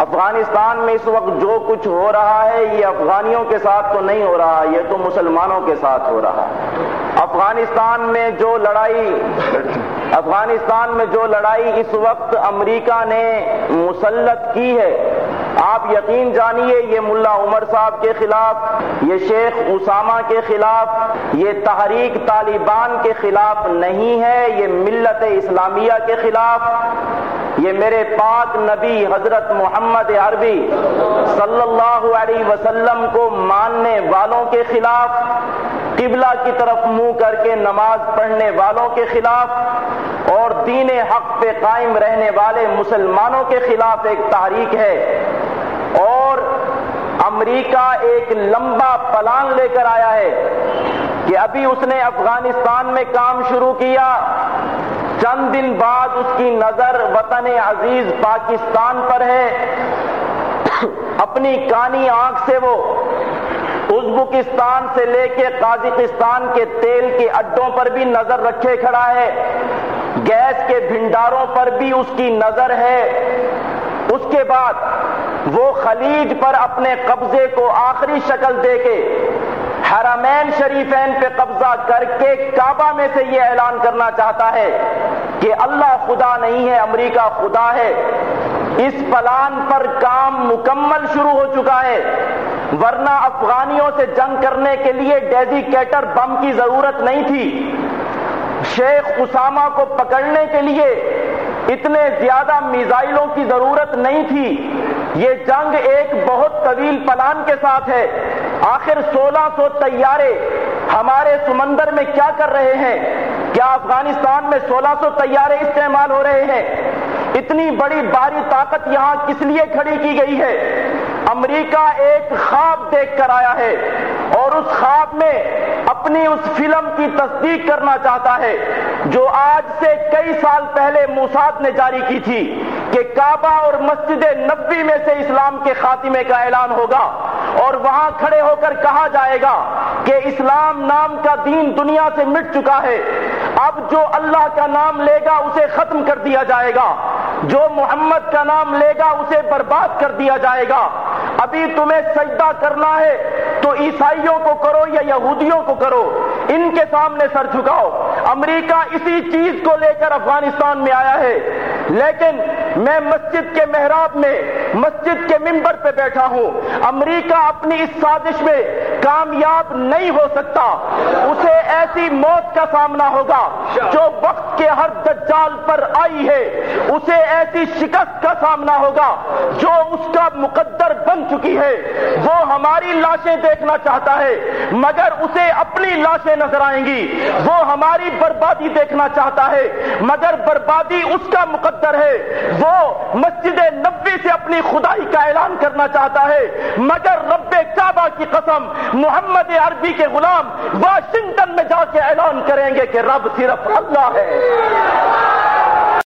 افغانستان میں اس وقت جو کچھ ہو رہا ہے، یہ افغانیوں کے ساتھ تو نہیں ہو رہا، یہ تو مسلمانوں کے ساتھ ہو رہا ہے۔ افغانستان میں جو لڑائی، افغانستان میں جو لڑائی اس وقت امریکہ نے مسلط کی ہے، آپ یقین جانیے، یہ ملا عمر صاحب کے خلاف، یہ شیخ اسامہ کے خلاف، یہ تحریک طالبان کے خلاف نہیں ہے، یہ ملت اسلامیہ کے خلاف۔ یہ میرے پاک نبی حضرت محمد عربی صلی اللہ علیہ وسلم کو ماننے والوں کے خلاف، قبلہ کی طرف منہ کر کے نماز پڑھنے والوں کے خلاف اور دین حق پہ قائم رہنے والے مسلمانوں کے خلاف ایک تحریک ہے اور امریکہ ایک لمبا پلان لے کر آیا ہے۔ کہ ابھی اس نے افغانستان میں کام شروع کیا۔ چند دن بعد اس کی نظر وطن عزیز پاکستان پر ہے۔ اپنی کانی آنکھ سے وہ ازبکستان سے لے کے قازقستان کے تیل کے اڈوں پر بھی نظر رکھے کھڑا ہے۔ گیس کے بھنڈاروں پر بھی اس کی نظر ہے۔ اس کے بعد وہ خلیج پر اپنے قبضے کو آخری شکل دے کے حرمین شریفین پہ قبضہ کر کے کعبہ میں سے یہ اعلان کرنا چاہتا ہے کہ اللہ خدا نہیں ہے، امریکہ خدا ہے۔ اس پلان پر کام مکمل شروع ہو چکا ہے۔ ورنہ افغانیوں سے جنگ کرنے کے لیے ڈیزیکیٹر بم کی ضرورت نہیں تھی۔ شیخ اسامہ کو پکڑنے کے لیے اتنے زیادہ میزائلوں کی ضرورت نہیں تھی۔ یہ جنگ ایک بہت طویل پلان کے ساتھ ہے۔ آخر سولہ سو تیارے ہمارے سمندر میں کیا کر رہے ہیں؟ کیا افغانستان میں سولہ سو تیارے استعمال ہو رہے ہیں؟ اتنی بڑی باری طاقت یہاں کس لیے کھڑی کی گئی ہے؟ امریکہ ایک خواب دیکھ کر آیا ہے اور اس خواب میں اپنی اس فلم کی تصدیق کرنا چاہتا ہے جو آج سے کئی سال پہلے موساد نے جاری کی تھی۔ کہ کعبہ اور مسجد نبی میں سے اسلام کے خاتمے کا اعلان ہوگا اور وہاں کھڑے ہو کر کہا جائے گا کہ اسلام نام کا دین دنیا سے مٹ چکا ہے۔ اب جو اللہ کا نام لے گا اسے ختم کر دیا جائے گا۔ جو محمد کا نام لے گا اسے برباد کر دیا جائے گا۔ ابھی تمہیں سجدہ کرنا ہے تو عیسائیوں کو کرو یا یہودیوں کو کرو۔ ان کے سامنے سر جھکاؤ۔ امریکہ اسی چیز کو لے کر افغانستان میں آیا ہے۔ لیکن میں مسجد کے محراب میں، مسجد کے ممبر پہ بیٹھا ہوں۔ امریکہ اپنی اس سازش میں کامیاب نہیں ہو سکتا۔ اسے ایسی موت کا سامنا ہوگا جو وقت کے ہر دجال پر آئی ہے۔ اسے ایسی شکست کا سامنا ہوگا جو اس کا مقدر بن چکی ہے، وہ ہماری لاشیں دیکھنا چاہتا ہے، مگر اسے اپنی لاشیں نظر آئیں گی۔ وہ ہماری بربادی دیکھنا چاہتا ہے، مگر بربادی اس کا مقدر ہے۔ وہ مسجد نبی سے اپنی خدائی کا اعلان کرنا چاہتا ہے، مگر رب کعبہ کی قسم، محمد عربی کے غلام واشنگٹن میں جا کے اعلان کریں گے کہ رب صرف اللہ ہے۔